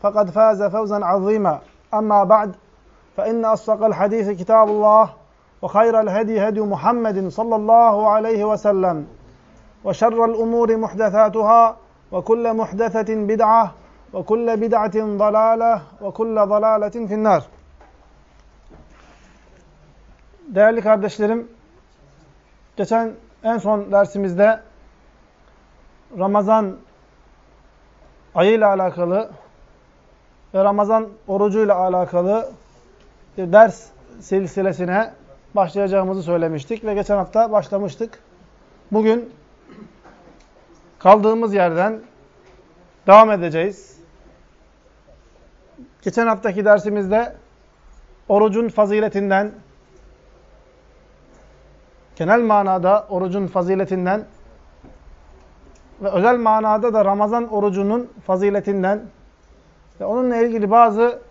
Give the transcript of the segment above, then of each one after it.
فقد فاز فوزا عظيما أما بعد فإن أصدق الحديث كتاب الله وخير الهدي هدي محمد صلى الله عليه وسلم وشر الأمور محدثاتها وكل محدثة بدعة وكل بدعة ضلالة وكل ضلالة في النار Değerli kardeşlerim, geçen en son dersimizde Ramazan ayıyla alakalı ve Ramazan orucuyla alakalı bir ders silsilesine başlayacağımızı söylemiştik ve geçen hafta başlamıştık. Bugün kaldığımız yerden devam edeceğiz. Geçen haftaki dersimizde orucun faziletinden, genel manada orucun faziletinden ve özel manada da Ramazan orucunun faziletinden ve onunla ilgili bazı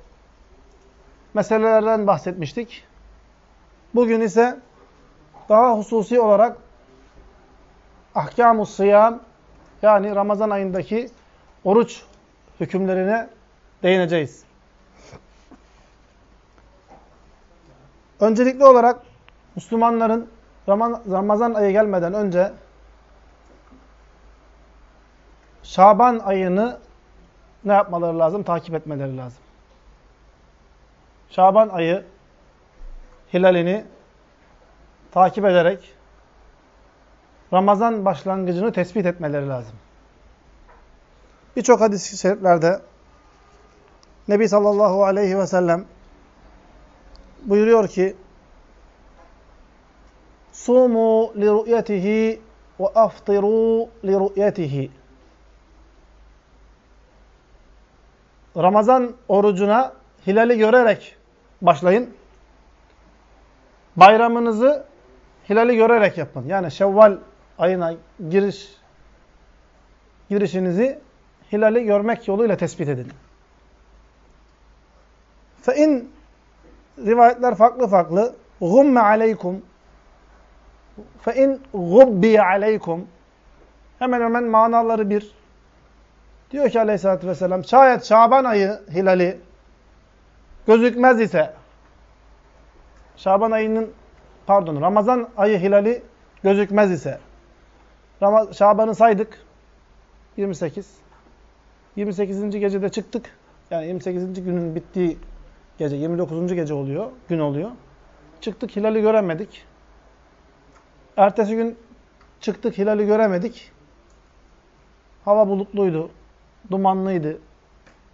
meselelerden bahsetmiştik. Bugün ise daha hususi olarak ahkam-ı sıyam yani Ramazan ayındaki oruç hükümlerine değineceğiz. Öncelikli olarak Müslümanların Ramazan ayı gelmeden önce Şaban ayını ne yapmaları lazım? Takip etmeleri lazım. Şaban ayı hilalini takip ederek Ramazan başlangıcını tespit etmeleri lazım. Birçok hadis-i şeriflerde Nebi sallallahu aleyhi ve sellem buyuruyor ki Sumu li ru'yetihi ve aftiru li ru'yetihi Ramazan orucuna hilali görerek başlayın. Bayramınızı hilali görerek yapın. Yani Şevval ayına giriş girişinizi hilali görmek yoluyla tespit edin. Fe rivayetler farklı farklı. Gumme aleykum fe in gubbi aleykum hemen hemen manaları bir. Diyor ki aleyhissalatü vesselam şayet Şaban ayı hilali gözükmez ise Şaban ayının pardon Ramazan ayı hilali gözükmez ise Şaban'ı saydık 28 28. gecede çıktık. Yani 28. günün bittiği gece 29. gece oluyor, gün oluyor. Çıktık hilali göremedik. Ertesi gün çıktık hilali göremedik. Hava bulutluydu dumanlıydı,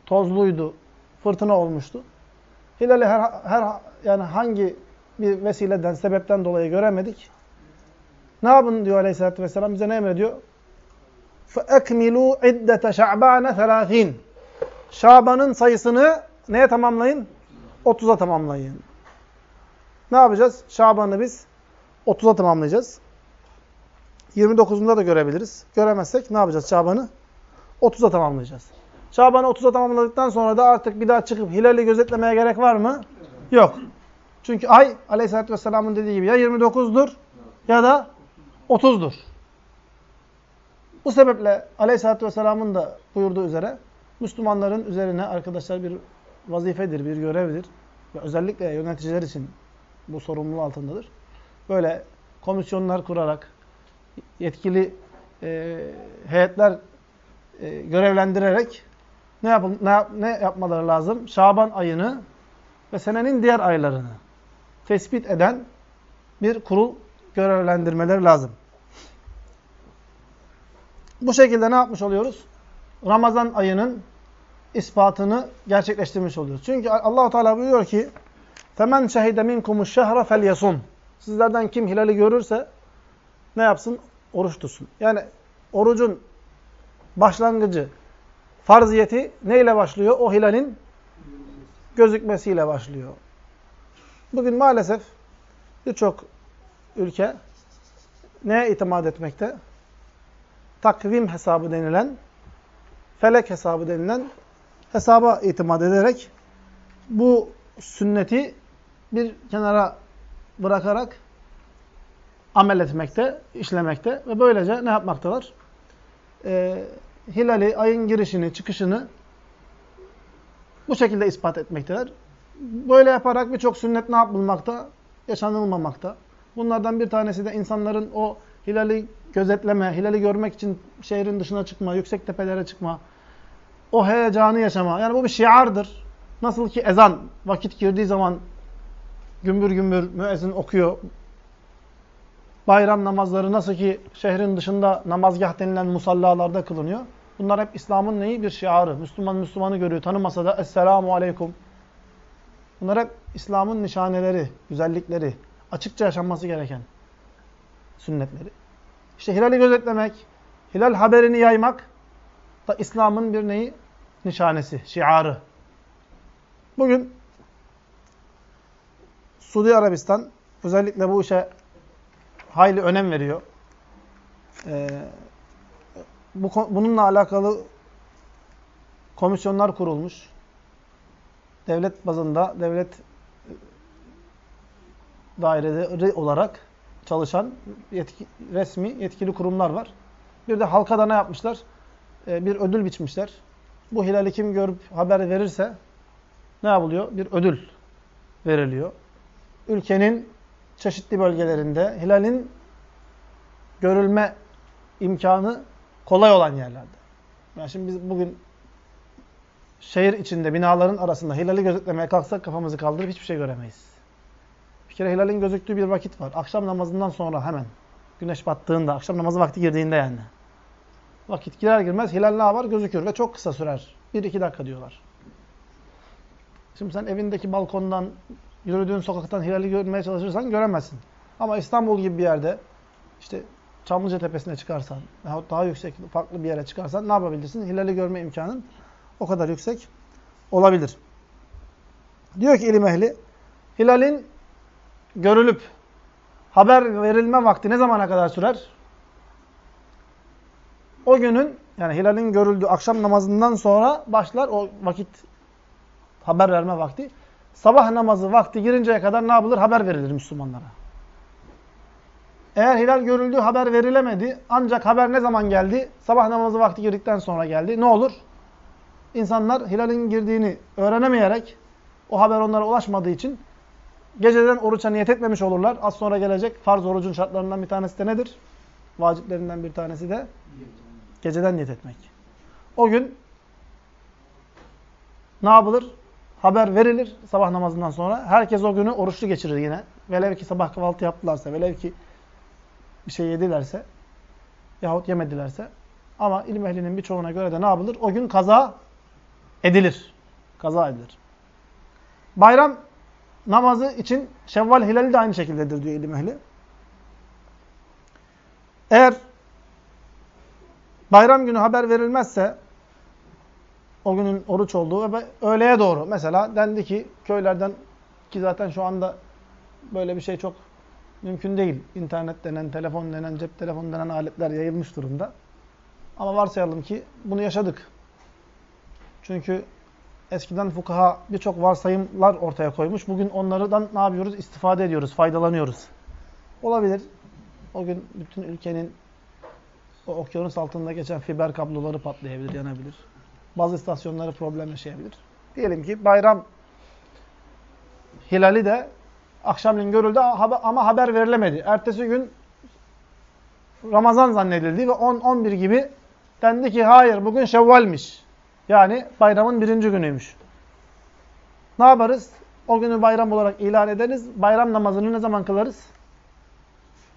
tozluydu, fırtına olmuştu. Hilali her, her yani hangi bir vesileden, sebepten dolayı göremedik. Ne yapın diyor Aleyhisselatü Vesselam bize ne emrediyor? فَاَكْمِلُوا عِدَّةَ شَعْبَانَ ثَلَاثِينَ Şaban'ın sayısını neye tamamlayın? 30'a tamamlayın. Ne yapacağız? Şaban'ı biz 30'a tamamlayacağız. 29'unda da görebiliriz. Göremezsek ne yapacağız Şaban'ı? 30'a tamamlayacağız. Şaban'ı 30'a tamamladıktan sonra da artık bir daha çıkıp hilali gözetlemeye gerek var mı? Yok. Çünkü ay aleyhissalatü vesselamın dediği gibi ya 29'dur ya da 30'dur. Bu sebeple aleyhissalatü vesselamın da buyurduğu üzere Müslümanların üzerine arkadaşlar bir vazifedir, bir görevdir. Ve özellikle yöneticiler için bu sorumluluğu altındadır. Böyle komisyonlar kurarak, yetkili e, heyetler e, görevlendirerek ne, yap ne, yap ne yapmaları lazım? Şaban ayını ve senenin diğer aylarını tespit eden bir kurul görevlendirmeleri lazım. Bu şekilde ne yapmış oluyoruz? Ramazan ayının ispatını gerçekleştirmiş oluyoruz. Çünkü Allahu Teala buyuruyor ki: "Femen şehide minkumuş şehra felyasum." Sizlerden kim hilali görürse ne yapsın? Oruç tutsun. Yani orucun başlangıcı, farziyeti neyle başlıyor? O hilalin gözükmesiyle başlıyor. Bugün maalesef birçok ülke neye itimat etmekte? Takvim hesabı denilen, felek hesabı denilen hesaba itimat ederek bu sünneti bir kenara bırakarak amel etmekte, işlemekte ve böylece ne yapmaktalar? Ee, hilali, ayın girişini, çıkışını bu şekilde ispat etmekteler. Böyle yaparak birçok sünnet ne yapılmakta? Yaşanılmamakta. Bunlardan bir tanesi de insanların o hilali gözetleme, hilali görmek için şehrin dışına çıkma, yüksek tepelere çıkma, o heyecanı yaşama. Yani bu bir şiardır. Nasıl ki ezan vakit girdiği zaman gümbür gümbür müezzin okuyor. Bayram namazları nasıl ki şehrin dışında namazgah denilen musallalarda kılınıyor. Bunlar hep İslam'ın neyi? Bir şiarı. Müslüman Müslümanı görüyor. Tanımasa da Esselamu Aleyküm. Bunlar hep İslam'ın nişaneleri, güzellikleri. Açıkça yaşanması gereken sünnetleri. İşte hilali gözetlemek, hilal haberini yaymak da İslam'ın bir neyi? Nişanesi, şiarı. Bugün Suudi Arabistan özellikle bu işe hayli önem veriyor. Ee, bu, bununla alakalı komisyonlar kurulmuş. Devlet bazında, devlet daireleri olarak çalışan yetki, resmi yetkili kurumlar var. Bir de halka da ne yapmışlar? Ee, bir ödül biçmişler. Bu hilali kim görüp haber verirse ne yapılıyor? Bir ödül veriliyor. Ülkenin çeşitli bölgelerinde hilalin görülme imkanı kolay olan yerlerde. Yani şimdi biz bugün şehir içinde binaların arasında hilali gözetlemeye kalksak kafamızı kaldırıp hiçbir şey göremeyiz. Bir kere hilalin gözüktüğü bir vakit var. Akşam namazından sonra hemen. Güneş battığında, akşam namazı vakti girdiğinde yani. Vakit girer girmez hilal ne yapar? Gözükür ve çok kısa sürer. Bir iki dakika diyorlar. Şimdi sen evindeki balkondan, yürüdüğün sokaktan hilali görmeye çalışırsan göremezsin. Ama İstanbul gibi bir yerde, işte Çamlıca Tepesi'ne çıkarsan, veyahut daha yüksek, farklı bir yere çıkarsan ne yapabilirsin? Hilali görme imkanın o kadar yüksek olabilir. Diyor ki ilim ehli, hilalin görülüp haber verilme vakti ne zamana kadar sürer? O günün yani hilalin görüldüğü akşam namazından sonra başlar o vakit haber verme vakti. Sabah namazı vakti girinceye kadar ne yapılır? Haber verilir Müslümanlara. Eğer hilal görüldüğü haber verilemedi ancak haber ne zaman geldi? Sabah namazı vakti girdikten sonra geldi. Ne olur? İnsanlar hilalin girdiğini öğrenemeyerek o haber onlara ulaşmadığı için geceden oruça niyet etmemiş olurlar. Az sonra gelecek farz orucun şartlarından bir tanesi de nedir? Vaciplerinden bir tanesi de geceden niyet etmek. O gün ne yapılır? Haber verilir sabah namazından sonra. Herkes o günü oruçlu geçirir yine. Velev ki sabah kahvaltı yaptılarsa, velev ki bir şey yedilerse yahut yemedilerse. Ama ilim ehlinin birçoğuna göre de ne yapılır? O gün kaza edilir. Kaza edilir. Bayram namazı için Şevval hilali de aynı şekildedir diyor ilim ehli. Eğer bayram günü haber verilmezse o günün oruç olduğu ve öğleye doğru mesela dendi ki köylerden ki zaten şu anda böyle bir şey çok mümkün değil. İnternet denen, telefon denen, cep telefonu denen aletler yayılmış durumda. Ama varsayalım ki bunu yaşadık. Çünkü eskiden fukaha birçok varsayımlar ortaya koymuş. Bugün onlardan ne yapıyoruz? İstifade ediyoruz, faydalanıyoruz. Olabilir. O gün bütün ülkenin o okyanus altında geçen fiber kabloları patlayabilir, yanabilir. Bazı istasyonları problem yaşayabilir. Diyelim ki bayram hilali de akşamleyin görüldü ama haber verilemedi. Ertesi gün Ramazan zannedildi ve 10-11 gibi dendi ki hayır bugün Şevval'miş. Yani bayramın birinci günüymüş. Ne yaparız? O günü bayram olarak ilan ederiz. Bayram namazını ne zaman kılarız?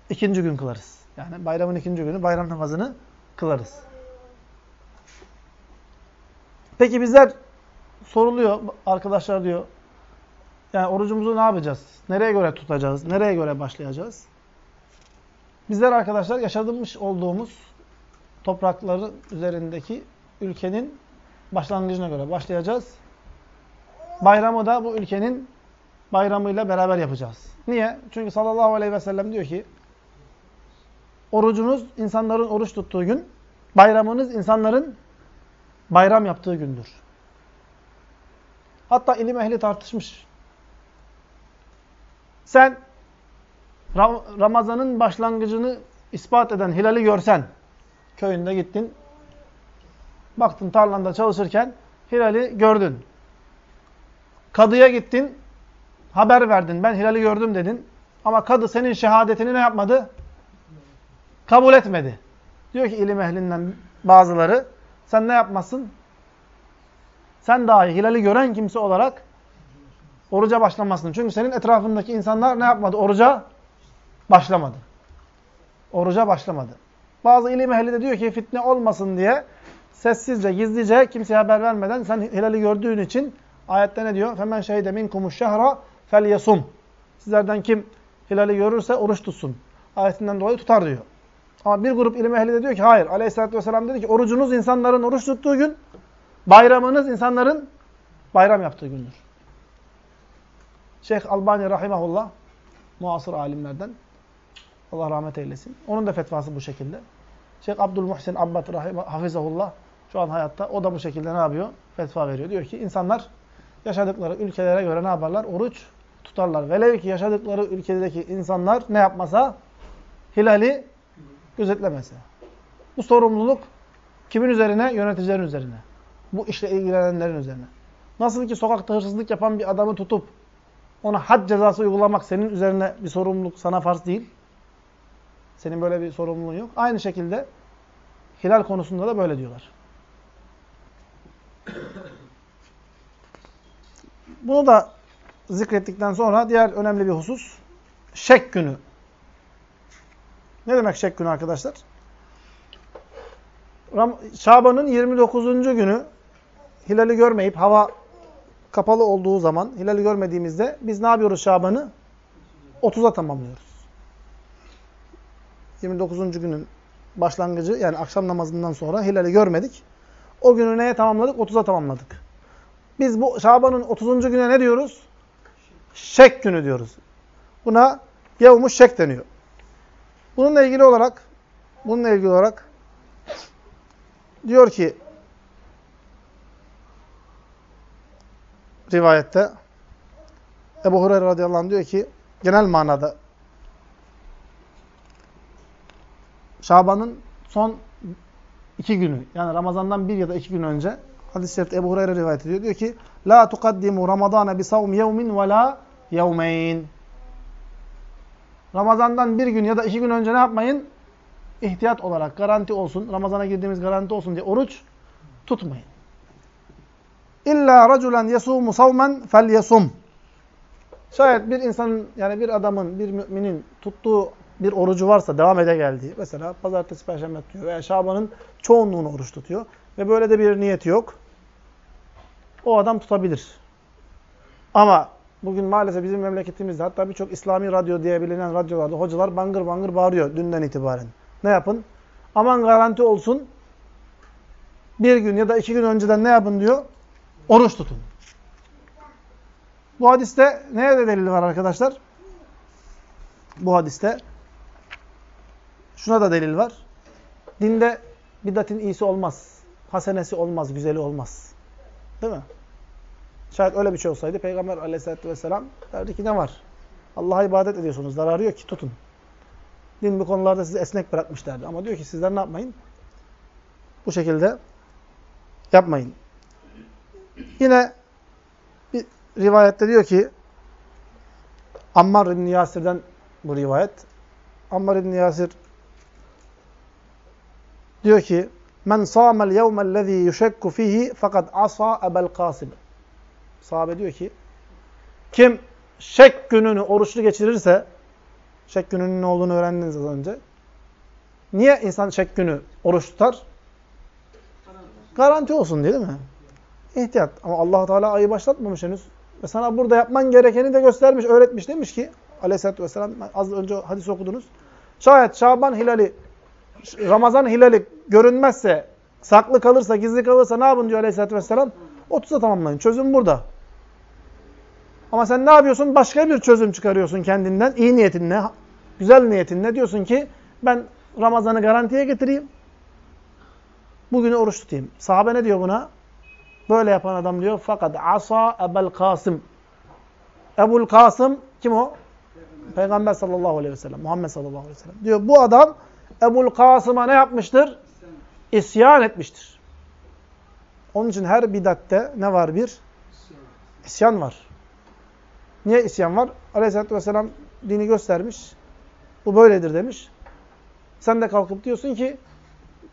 İkinci gün kılarız. Yani bayramın ikinci günü bayram namazını kılarız. Peki bizler soruluyor arkadaşlar diyor. Yani orucumuzu ne yapacağız? Nereye göre tutacağız? Nereye göre başlayacağız? Bizler arkadaşlar yaşadığımız olduğumuz toprakların üzerindeki ülkenin başlangıcına göre başlayacağız. Bayramı da bu ülkenin bayramıyla beraber yapacağız. Niye? Çünkü sallallahu aleyhi ve sellem diyor ki orucunuz insanların oruç tuttuğu gün, bayramınız insanların bayram yaptığı gündür. Hatta ilim ehli tartışmış. Sen Ramazan'ın başlangıcını ispat eden hilali görsen, köyünde gittin, baktın tarlanda çalışırken hilali gördün. Kadıya gittin, haber verdin, ben hilali gördüm dedin. Ama kadı senin şehadetini ne yapmadı? Kabul etmedi. Diyor ki ilim ehlinden bazıları, sen ne yapmasın? Sen dahi hilali gören kimse olarak oruca başlamasın. Çünkü senin etrafındaki insanlar ne yapmadı? Oruca başlamadı. Oruca başlamadı. Bazı ilim ehli de diyor ki fitne olmasın diye sessizce, gizlice kimseye haber vermeden sen hilali gördüğün için ayette ne diyor? Femen şehide minkumuş şehra fel Sizlerden kim hilali görürse oruç tutsun. Ayetinden dolayı tutar diyor. Ama bir grup ilim ehli de diyor ki hayır. Aleyhisselatü vesselam dedi ki orucunuz insanların oruç tuttuğu gün, bayramınız insanların bayram yaptığı gündür. Şeyh Albani rahimahullah muasır alimlerden Allah rahmet eylesin. Onun da fetvası bu şekilde. Şeyh Abdülmuhsin Abbad hafizahullah şu an hayatta. O da bu şekilde ne yapıyor? Fetva veriyor. Diyor ki insanlar yaşadıkları ülkelere göre ne yaparlar? Oruç tutarlar. Velev ki yaşadıkları ülkedeki insanlar ne yapmasa? Hilali gözetlemese. Bu sorumluluk kimin üzerine? Yöneticilerin üzerine. Bu işle ilgilenenlerin üzerine. Nasıl ki sokakta hırsızlık yapan bir adamı tutup ona had cezası uygulamak senin üzerine bir sorumluluk sana farz değil. Senin böyle bir sorumluluğun yok. Aynı şekilde hilal konusunda da böyle diyorlar. Bunu da zikrettikten sonra diğer önemli bir husus şek günü. Ne demek şek günü arkadaşlar? Şaban'ın 29. günü hilali görmeyip hava kapalı olduğu zaman hilali görmediğimizde biz ne yapıyoruz Şaban'ı? 30'a tamamlıyoruz. 29. günün başlangıcı yani akşam namazından sonra hilali görmedik. O günü neye tamamladık? 30'a tamamladık. Biz bu Şaban'ın 30. güne ne diyoruz? Şek günü diyoruz. Buna yevmuş şek deniyor. Bununla ilgili olarak bununla ilgili olarak diyor ki rivayette Ebu Hureyre radıyallahu anh diyor ki genel manada Şaban'ın son iki günü yani Ramazan'dan bir ya da iki gün önce hadis-i şerifte Ebu Hureyre rivayet ediyor. Diyor ki La tukaddimu Ramazana bi savm yevmin ve la yevmeyn. Ramazan'dan bir gün ya da iki gün önce ne yapmayın? İhtiyat olarak garanti olsun. Ramazan'a girdiğimiz garanti olsun diye oruç tutmayın. İlla raculen yesumu savmen fel yesum. Şayet bir insanın yani bir adamın, bir müminin tuttuğu bir orucu varsa devam ede geldiği, mesela pazartesi, perşembe tutuyor veya Şaban'ın çoğunluğunu oruç tutuyor ve böyle de bir niyeti yok. O adam tutabilir. Ama bugün maalesef bizim memleketimizde hatta birçok İslami radyo diye bilinen radyolarda hocalar bangır bangır bağırıyor dünden itibaren. Ne yapın? Aman garanti olsun bir gün ya da iki gün önceden ne yapın diyor? Oruç tutun. Bu hadiste neye de delil var arkadaşlar? Bu hadiste şuna da delil var. Dinde bidatin iyisi olmaz. Hasenesi olmaz, güzeli olmaz. Değil mi? Şayet öyle bir şey olsaydı Peygamber aleyhissalatü vesselam derdi ki ne var? Allah'a ibadet ediyorsunuz. Zararı yok ki tutun. Din bu konularda sizi esnek bırakmış derdi. Ama diyor ki sizler ne yapmayın? Bu şekilde yapmayın. Yine bir rivayette diyor ki Ammar İbni Yasir'den bu rivayet. Ammar İbni Yasir diyor ki Men sâmel yevmellezî yuşekku fihi fakat asa ebel kasım. Sahabe diyor ki kim şek gününü oruçlu geçirirse şek gününün ne olduğunu öğrendiniz az önce. Niye insan şek günü oruç tutar? Garanti olsun değil mi? İhtiyat. Ama allah Teala ayı başlatmamış henüz. Ve sana burada yapman gerekeni de göstermiş, öğretmiş. Demiş ki aleyhissalatü vesselam az önce hadis okudunuz. Şayet Şaban hilali, Ramazan hilali görünmezse, saklı kalırsa, gizli kalırsa ne yapın diyor aleyhissalatü vesselam? 30'a tamamlayın. Çözüm burada. Ama sen ne yapıyorsun? Başka bir çözüm çıkarıyorsun kendinden. iyi niyetinle, güzel niyetinle. Diyorsun ki ben Ramazan'ı garantiye getireyim. Bugünü oruç tutayım. Sahabe ne diyor buna? Böyle yapan adam diyor. Fakat asa ebel Kasım. Ebul Kasım kim o? Peygamber sallallahu aleyhi ve sellem. Muhammed sallallahu aleyhi ve sellem. Diyor bu adam Ebul Kasım'a ne yapmıştır? İsyan etmiştir. Onun için her bidatte ne var bir? İsyan var. Niye isyan var? Aleyhisselatü vesselam dini göstermiş. Bu böyledir demiş. Sen de kalkıp diyorsun ki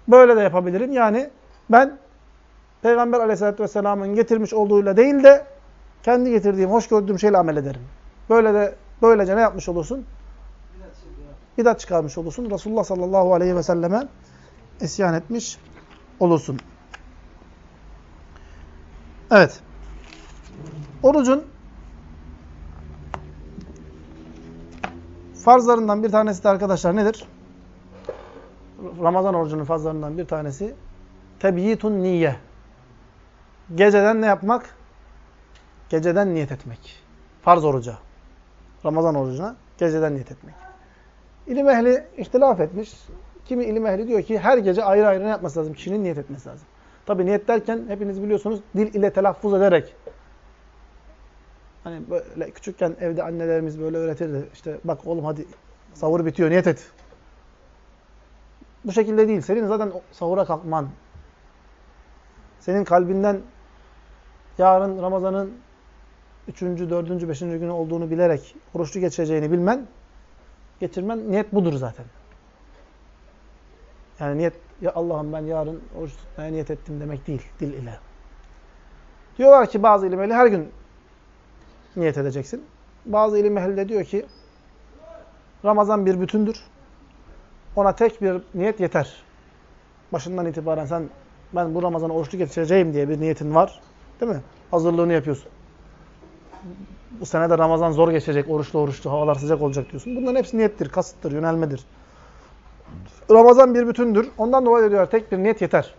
böyle de yapabilirim. Yani ben Peygamber aleyhissalatü vesselamın getirmiş olduğuyla değil de kendi getirdiğim, hoş gördüğüm şeyle amel ederim. Böyle de böylece ne yapmış olursun? Bidat çıkarmış olursun. Resulullah sallallahu aleyhi ve selleme isyan etmiş olursun. Evet. Orucun farzlarından bir tanesi de arkadaşlar nedir? Ramazan orucunun farzlarından bir tanesi tebyitun niye. Geceden ne yapmak? Geceden niyet etmek. Farz oruca. Ramazan orucuna geceden niyet etmek. İlim ehli ihtilaf etmiş. Kimi ilim ehli diyor ki her gece ayrı ayrı ne yapması lazım? Kişinin niyet etmesi lazım. Tabi niyet derken hepiniz biliyorsunuz dil ile telaffuz ederek. Hani böyle küçükken evde annelerimiz böyle öğretirdi. İşte bak oğlum hadi sahur bitiyor niyet et. Bu şekilde değil. Senin zaten sahura kalkman, senin kalbinden yarın Ramazan'ın 3. 4. 5. günü olduğunu bilerek oruçlu geçeceğini bilmen, geçirmen niyet budur zaten. Yani niyet, ya Allah'ım ben yarın oruç tutmaya niyet ettim demek değil, dil ile. Diyorlar ki bazı ilim her gün niyet edeceksin. Bazı ilim ehli de diyor ki Ramazan bir bütündür. Ona tek bir niyet yeter. Başından itibaren sen ben bu Ramazan'ı oruçlu geçireceğim diye bir niyetin var. Değil mi? Hazırlığını yapıyorsun. Bu sene de Ramazan zor geçecek, oruçlu oruçlu, havalar sıcak olacak diyorsun. Bunların hepsi niyettir, kasıttır, yönelmedir. Ramazan bir bütündür. Ondan dolayı diyorlar tek bir niyet yeter.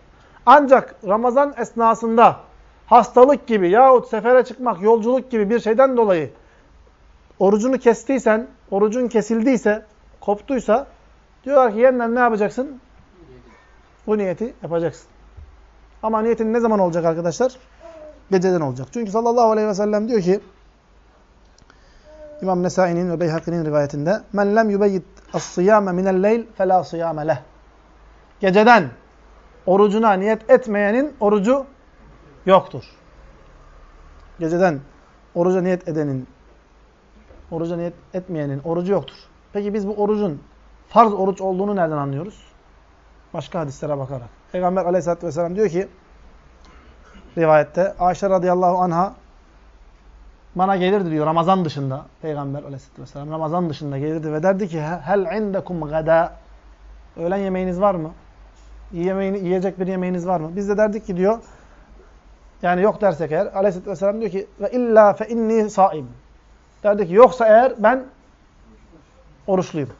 Ancak Ramazan esnasında hastalık gibi yahut sefere çıkmak, yolculuk gibi bir şeyden dolayı orucunu kestiysen, orucun kesildiyse, koptuysa diyorlar ki yeniden ne yapacaksın? Bu niyeti yapacaksın. Ama niyetin ne zaman olacak arkadaşlar? Geceden olacak. Çünkü sallallahu aleyhi ve sellem diyor ki İmam Nesai'nin ve Beyhaki'nin rivayetinde men lem yubeyyit as-siyame minel leyl fela siyame leh. Geceden orucuna niyet etmeyenin orucu yoktur. Geceden oruca niyet edenin, oruca niyet etmeyenin orucu yoktur. Peki biz bu orucun farz oruç olduğunu nereden anlıyoruz? Başka hadislere bakarak. Peygamber aleyhissalatü vesselam diyor ki rivayette Ayşe radıyallahu anha bana gelirdi diyor Ramazan dışında Peygamber aleyhissalatü vesselam Ramazan dışında gelirdi ve derdi ki hel indekum gada öğlen yemeğiniz var mı? Yemeğini, yiyecek bir yemeğiniz var mı? Biz de derdik ki diyor yani yok dersek eğer aleyhissalatü vesselam diyor ki ve illa fe inni saim. Derdi ki yoksa eğer ben oruçluyum.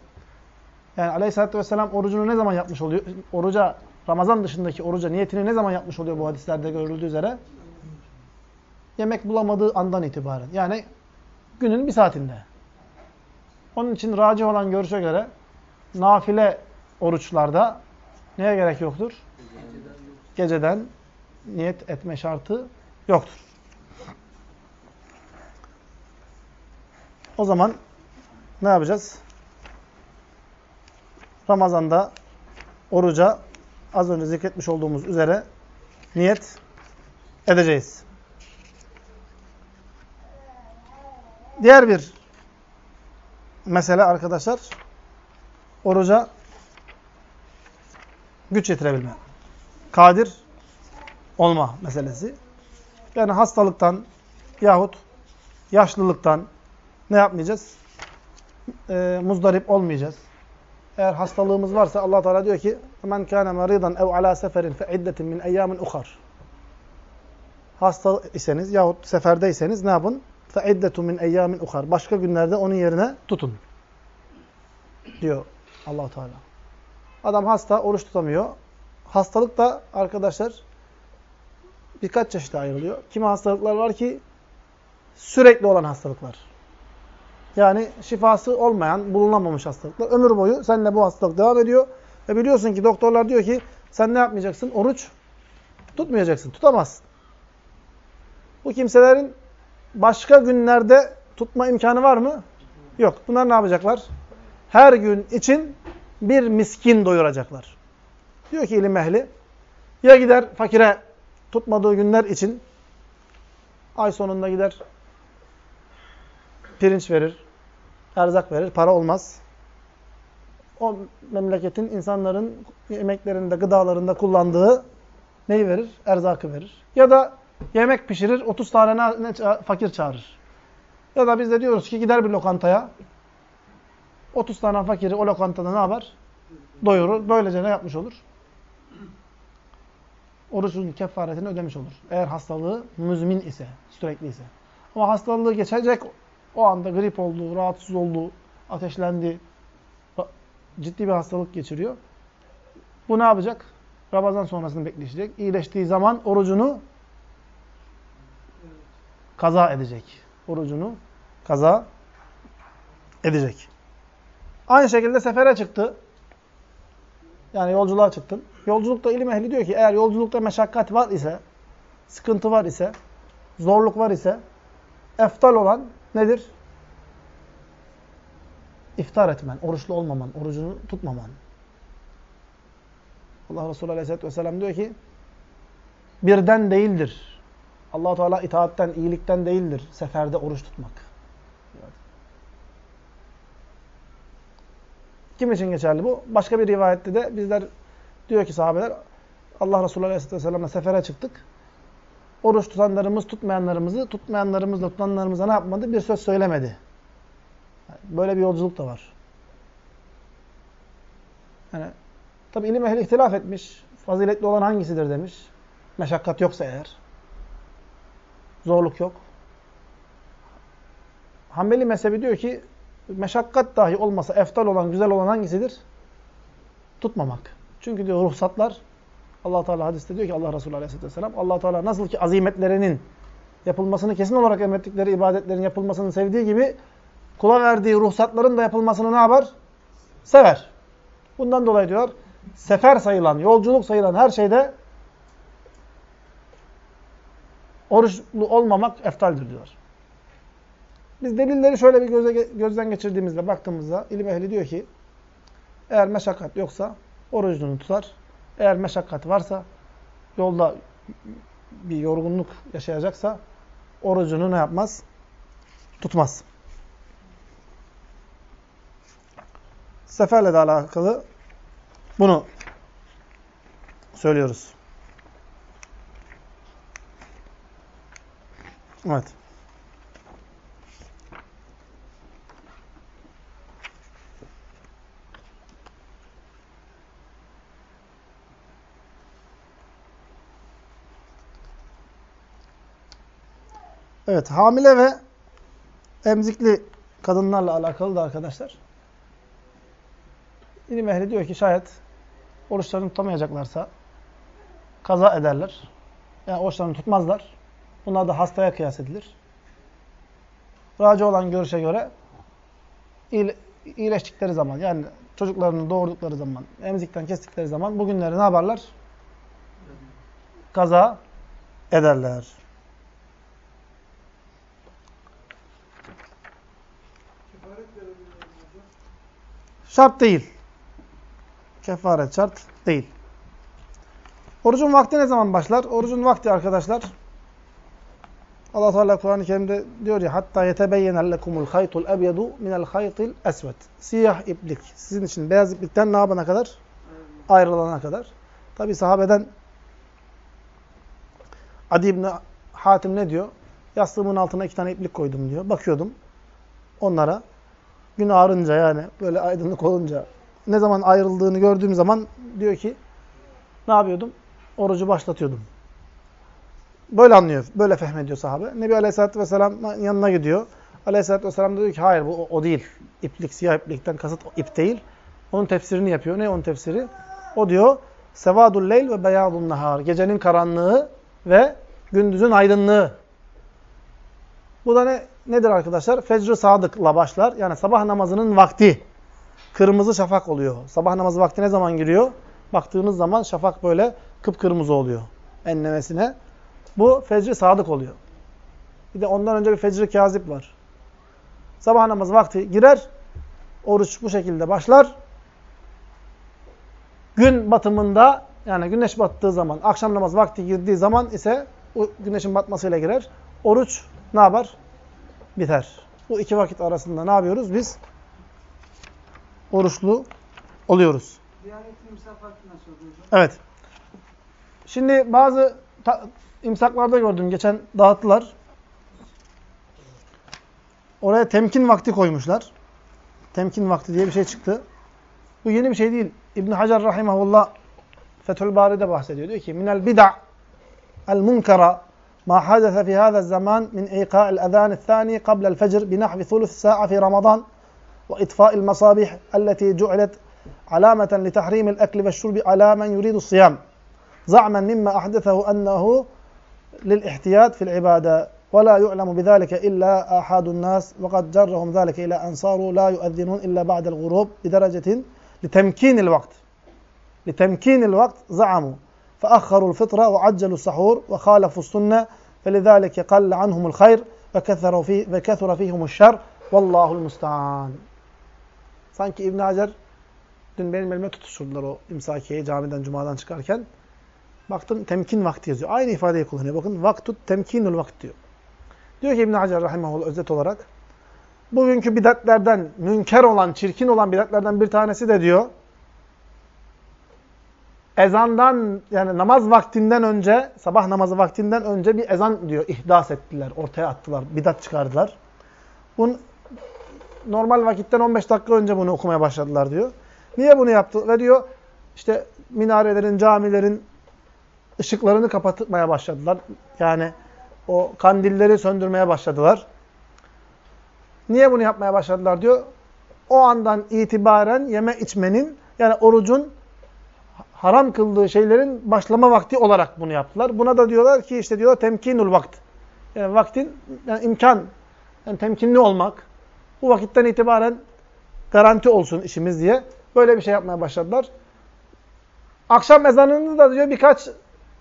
Yani aleyhissalatü vesselam orucunu ne zaman yapmış oluyor? Oruca, Ramazan dışındaki oruca niyetini ne zaman yapmış oluyor bu hadislerde görüldüğü üzere? Yemek bulamadığı andan itibaren. Yani günün bir saatinde. Onun için racih olan görüşe göre nafile oruçlarda neye gerek yoktur? Geceden niyet etme şartı yoktur. O zaman ne yapacağız? Ramazan'da oruca az önce zikretmiş olduğumuz üzere niyet edeceğiz. Diğer bir mesele arkadaşlar oruca güç yetirebilme. kadir olma meselesi. Yani hastalıktan yahut yaşlılıktan ne yapmayacağız? Ee, muzdarip olmayacağız. Eğer hastalığımız varsa Allah Teala diyor ki: "Men kana maridan ev ala seferin fe iddetin min eyyamin uhar." Hasta iseniz yahut seferdeyseniz ne yapın? Fe iddetu min eyyamin uhar. Başka günlerde onun yerine tutun. Diyor Allah Teala. Adam hasta, oruç tutamıyor. Hastalık da arkadaşlar birkaç çeşide ayrılıyor. Kimi hastalıklar var ki sürekli olan hastalıklar. Yani şifası olmayan, bulunamamış hastalıklar. Ömür boyu seninle bu hastalık devam ediyor. Ve biliyorsun ki doktorlar diyor ki sen ne yapmayacaksın? Oruç tutmayacaksın. Tutamazsın. Bu kimselerin başka günlerde tutma imkanı var mı? Yok. Bunlar ne yapacaklar? Her gün için bir miskin doyuracaklar. Diyor ki ilim ehli, ya gider fakire tutmadığı günler için ay sonunda gider pirinç verir, erzak verir, para olmaz. O memleketin insanların yemeklerinde, gıdalarında kullandığı neyi verir? Erzakı verir. Ya da yemek pişirir, 30 tane ne, ne, fakir çağırır. Ya da biz de diyoruz ki gider bir lokantaya, 30 tane fakiri o lokantada ne yapar? Doyurur. Böylece ne yapmış olur? Orucun kefaretini ödemiş olur. Eğer hastalığı müzmin ise, sürekli ise. Ama hastalığı geçecek, o anda grip oldu, rahatsız oldu, ateşlendi, ciddi bir hastalık geçiriyor. Bu ne yapacak? Ramazan sonrasını bekleyecek. İyileştiği zaman orucunu kaza edecek. Orucunu kaza edecek. Aynı şekilde sefere çıktı. Yani yolculuğa çıktın. Yolculukta ilim ehli diyor ki eğer yolculukta meşakkat var ise, sıkıntı var ise, zorluk var ise eftal olan nedir? İftar etmen, oruçlu olmaman, orucunu tutmaman. Allah Resulü Aleyhisselatü Vesselam diyor ki birden değildir. allah Teala itaatten, iyilikten değildir seferde oruç tutmak. Kim için geçerli bu? Başka bir rivayette de bizler diyor ki sahabeler Allah Resulü Aleyhisselatü Vesselam'la sefere çıktık. Oruç tutanlarımız tutmayanlarımızı, tutmayanlarımızla tutanlarımıza ne yapmadı? Bir söz söylemedi. Böyle bir yolculuk da var. Yani tabi ilim ehli ihtilaf etmiş. Faziletli olan hangisidir demiş. Meşakkat yoksa eğer. Zorluk yok. Hanbeli mezhebi diyor ki meşakkat dahi olmasa eftal olan, güzel olan hangisidir? Tutmamak. Çünkü diyor ruhsatlar Allah Teala hadiste diyor ki Allah Resulü Aleyhisselatü Vesselam Allah Teala nasıl ki azimetlerinin yapılmasını kesin olarak emrettikleri ibadetlerin yapılmasını sevdiği gibi kula verdiği ruhsatların da yapılmasını ne yapar? Sever. Bundan dolayı diyor sefer sayılan, yolculuk sayılan her şeyde oruçlu olmamak eftaldir diyor. Biz delilleri şöyle bir göze, gözden geçirdiğimizde, baktığımızda ilim ehli diyor ki eğer meşakkat yoksa orucunu tutar. Eğer meşakkat varsa, yolda bir yorgunluk yaşayacaksa orucunu ne yapmaz? Tutmaz. Seferle de alakalı bunu söylüyoruz. Evet. Evet, hamile ve emzikli kadınlarla alakalı da arkadaşlar. İlim ehli diyor ki şayet oruçlarını tutamayacaklarsa kaza ederler. Yani oruçlarını tutmazlar. Bunlar da hastaya kıyas edilir. Raci olan görüşe göre iyileştikleri zaman yani çocuklarını doğurdukları zaman, emzikten kestikleri zaman bugünleri ne yaparlar? Kaza ederler. Şart değil. Kefaret şart değil. Orucun vakti ne zaman başlar? Orucun vakti arkadaşlar Allah Teala Kur'an-ı Kerim'de diyor ya hatta yetebeyyene lekumul haytul ebyedu minel haytil esved. Siyah iplik sizin için beyaz iplikten ne yapana kadar? Ayrılana kadar. Tabi sahabeden Adi İbni Hatim ne diyor? Yastığımın altına iki tane iplik koydum diyor. Bakıyordum onlara. Gün ağrınca yani böyle aydınlık olunca ne zaman ayrıldığını gördüğüm zaman diyor ki ne yapıyordum? Orucu başlatıyordum. Böyle anlıyor, böyle fehmediyor sahabe. Nebi Aleyhisselatü Vesselam yanına gidiyor. Aleyhisselatü Vesselam diyor ki hayır bu o değil. İplik, siyah iplikten kasıt ip değil. Onun tefsirini yapıyor. Ne onun tefsiri? O diyor sevadul leyl ve beyadun nahar. Gecenin karanlığı ve gündüzün aydınlığı. Bu da ne nedir arkadaşlar? Fecr-i sadıkla başlar. Yani sabah namazının vakti. Kırmızı şafak oluyor. Sabah namazı vakti ne zaman giriyor? Baktığınız zaman şafak böyle kıpkırmızı oluyor enlemesine. Bu fecr-i sadık oluyor. Bir de ondan önce bir fecr-i kazip var. Sabah namazı vakti girer. Oruç bu şekilde başlar. Gün batımında yani güneş battığı zaman, akşam namazı vakti girdiği zaman ise güneşin batmasıyla girer. Oruç ne yapar? Biter. Bu iki vakit arasında ne yapıyoruz? Biz oruçlu oluyoruz. Evet. Şimdi bazı imsaklarda gördüm. Geçen dağıttılar. Oraya temkin vakti koymuşlar. Temkin vakti diye bir şey çıktı. Bu yeni bir şey değil. İbn Hacer rahimehullah Fethül Bari'de bahsediyor. Diyor ki: "Minel bid'a el munkara ما حدث في هذا الزمان من إيقاع الأذان الثاني قبل الفجر بنحو ثلث ساعة في رمضان وإطفاء المصابيح التي جعلت علامة لتحريم الأكل والشرب على من يريد الصيام. زعما مما أحدثه أنه للاحتياط في العبادة ولا يعلم بذلك إلا آحاد الناس وقد جرهم ذلك إلى أن صاروا لا يؤذنون إلا بعد الغروب بدرجة لتمكين الوقت. لتمكين الوقت زعموا. فأخروا الفطرة وعجلوا السحور وخالفوا السنة فلذلك قل عنهم الخير وكثر, فيه وكثر فيهم الشر والله المستعان Sanki İbn Hacer dün benim elime tutuşturdular o imsakiyeyi camiden, cumadan çıkarken. Baktım temkin vakti yazıyor. Aynı ifadeyi kullanıyor. Bakın vaktut temkinul vakt diyor. Diyor ki İbn Hacer rahimehullah özet olarak bugünkü bidatlerden münker olan, çirkin olan bidatlerden bir tanesi de diyor ezandan yani namaz vaktinden önce, sabah namazı vaktinden önce bir ezan diyor ihdas ettiler, ortaya attılar, bidat çıkardılar. Bunu normal vakitten 15 dakika önce bunu okumaya başladılar diyor. Niye bunu yaptı? Ve diyor işte minarelerin, camilerin ışıklarını kapatmaya başladılar. Yani o kandilleri söndürmeye başladılar. Niye bunu yapmaya başladılar diyor. O andan itibaren yeme içmenin yani orucun haram kıldığı şeylerin başlama vakti olarak bunu yaptılar. Buna da diyorlar ki işte diyorlar temkinul vakt. Yani vaktin yani imkan, yani temkinli olmak. Bu vakitten itibaren garanti olsun işimiz diye böyle bir şey yapmaya başladılar. Akşam ezanını da diyor birkaç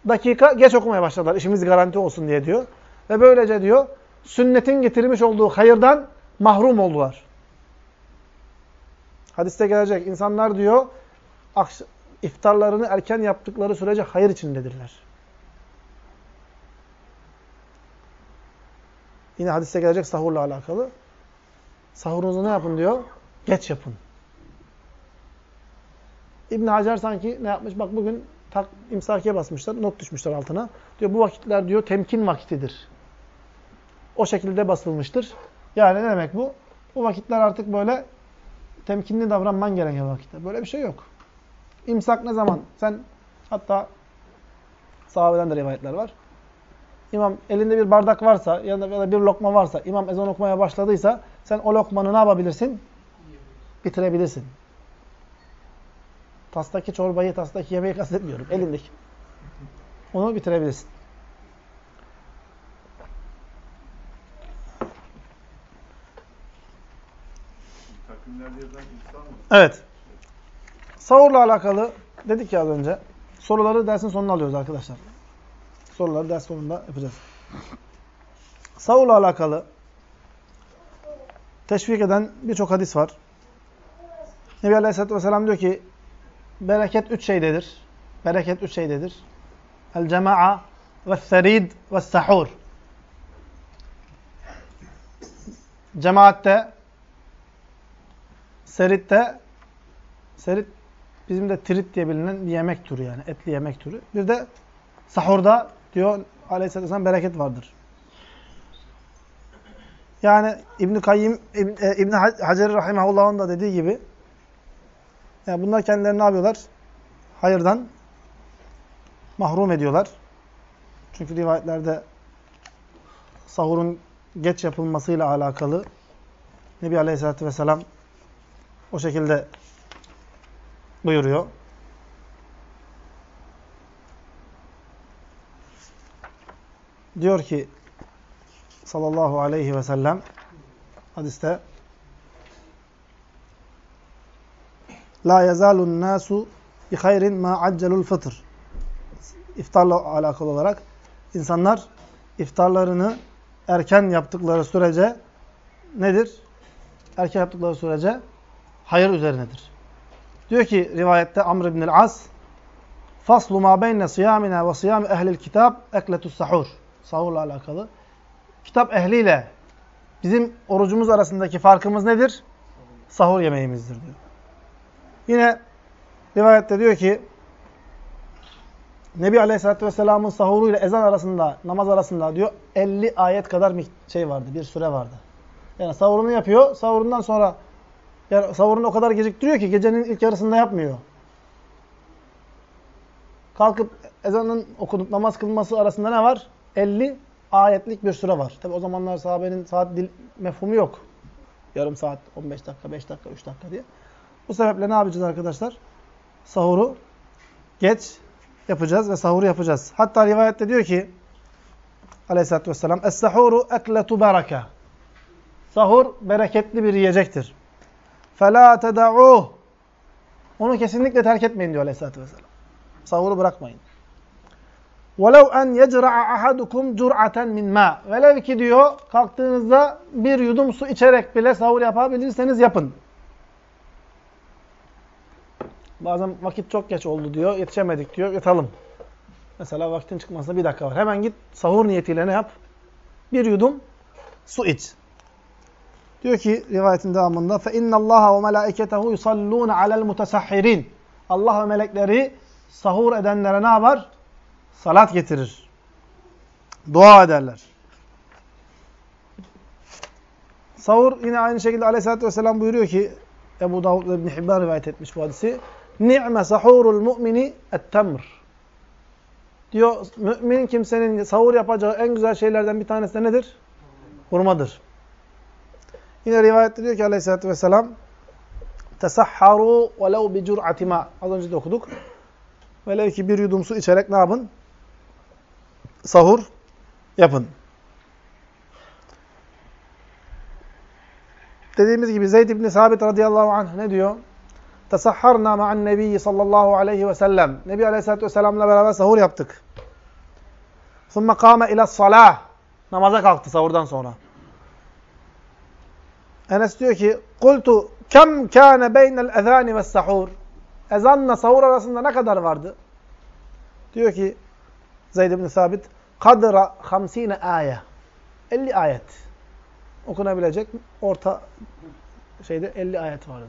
dakika geç okumaya başladılar. İşimiz garanti olsun diye diyor. Ve böylece diyor sünnetin getirmiş olduğu hayırdan mahrum oldular. Hadiste gelecek. insanlar diyor iftarlarını erken yaptıkları sürece hayır içindedirler. Yine hadiste gelecek sahurla alakalı. Sahurunuzu ne yapın diyor? Geç yapın. İbn Hacer sanki ne yapmış? Bak bugün tak, imsakiye basmışlar, not düşmüşler altına. Diyor bu vakitler diyor temkin vaktidir. O şekilde basılmıştır. Yani ne demek bu? Bu vakitler artık böyle temkinli davranman gereken vakitler. Böyle bir şey yok. İmsak ne zaman? Sen hatta sahabeden de rivayetler var. İmam elinde bir bardak varsa ya da bir lokma varsa, imam ezan okumaya başladıysa sen o lokmanı ne yapabilirsin? Bitirebilirsin. Tastaki çorbayı, tastaki yemeği kastetmiyorum. Elindeki. Onu bitirebilirsin. Evet. Sahurla alakalı dedik ya az önce. Soruları dersin sonuna alıyoruz arkadaşlar. Soruları ders sonunda yapacağız. Sahurla alakalı teşvik eden birçok hadis var. Nebi Aleyhisselatü Vesselam diyor ki bereket üç şeydedir. Bereket üç şeydedir. El cema'a ve serid ve sahur. Cemaatte, seritte, serit bizim de trit diye bilinen bir yemek türü yani etli yemek türü. Bir de sahurda diyor aleyhisselatü vesselam bereket vardır. Yani İbn-i Kayyim, İbn, e, İbn Hacer Rahimahullah'ın da dediği gibi yani bunlar kendilerini ne yapıyorlar? Hayırdan mahrum ediyorlar. Çünkü rivayetlerde sahurun geç yapılmasıyla alakalı Nebi Aleyhisselatü Vesselam o şekilde buyuruyor. Diyor ki sallallahu aleyhi ve sellem hadiste La yazalun nasu bi hayrin ma accelul fıtr. İftarla alakalı olarak insanlar iftarlarını erken yaptıkları sürece nedir? Erken yaptıkları sürece hayır üzerinedir. Diyor ki rivayette Amr ibn el-As Faslu ma beyne siyamina ve siyam ehlil kitab ekletus sahur. Sahurla alakalı. Kitap ehliyle bizim orucumuz arasındaki farkımız nedir? Sahur yemeğimizdir diyor. Yine rivayette diyor ki Nebi Aleyhisselatü Vesselam'ın sahuruyla ezan arasında, namaz arasında diyor 50 ayet kadar şey vardı, bir süre vardı. Yani sahurunu yapıyor, sahurundan sonra yani sahurunu o kadar geciktiriyor ki gecenin ilk yarısında yapmıyor. Kalkıp ezanın okunup namaz kılması arasında ne var? 50 ayetlik bir süre var. Tabi o zamanlar sahabenin saat dil mefhumu yok. Yarım saat, 15 dakika, 5 dakika, 3 dakika diye. Bu sebeple ne yapacağız arkadaşlar? Sahuru geç yapacağız ve sahuru yapacağız. Hatta rivayette diyor ki aleyhissalatü vesselam Es-sahuru ekletu bereke Sahur bereketli bir yiyecektir. فَلَا تَدَعُوهُ Onu kesinlikle terk etmeyin diyor aleyhissalatü vesselam. Sahuru bırakmayın. وَلَوْ اَنْ يَجْرَعَ أَحَدُكُمْ جُرْعَةً مِنْ مَا Velev ki diyor kalktığınızda bir yudum su içerek bile sahur yapabilirseniz yapın. Bazen vakit çok geç oldu diyor, yetişemedik diyor, yatalım. Mesela vaktin çıkmasına bir dakika var. Hemen git sahur niyetiyle ne yap? Bir yudum su iç. Diyor ki rivayetin devamında fe innallaha ve melaiketehu yusallun alel mutasahhirin. Allah ve melekleri sahur edenlere ne yapar? Salat getirir. Dua ederler. Sahur yine aynı şekilde Aleyhisselatü vesselam buyuruyor ki Ebu Davud ve İbn Hibban rivayet etmiş bu hadisi. Ni'me sahurul mu'mini ettemr. Diyor mümin kimsenin sahur yapacağı en güzel şeylerden bir tanesi de nedir? Hurmadır. Yine rivayette diyor ki aleyhissalatü vesselam Tesahharu velev bi cur'ati ma. Az önce de okuduk. Velev ki bir yudum su içerek ne yapın? Sahur yapın. Dediğimiz gibi Zeyd ibn Sabit radıyallahu anh ne diyor? Tesahharna ma'an nebiyyi sallallahu aleyhi ve sellem. Nebi aleyhissalatü vesselamla beraber sahur yaptık. Thumma kâme ila salah. Namaza kalktı sahurdan sonra. Enes diyor ki, "Kultu kem kâne beynel ezâni ve sahur?" Ezanla sahur arasında ne kadar vardı? Diyor ki Zeyd ibn Sabit, "Kadra 50 ayet." 50 ayet. Okunabilecek orta şeyde 50 ayet vardı.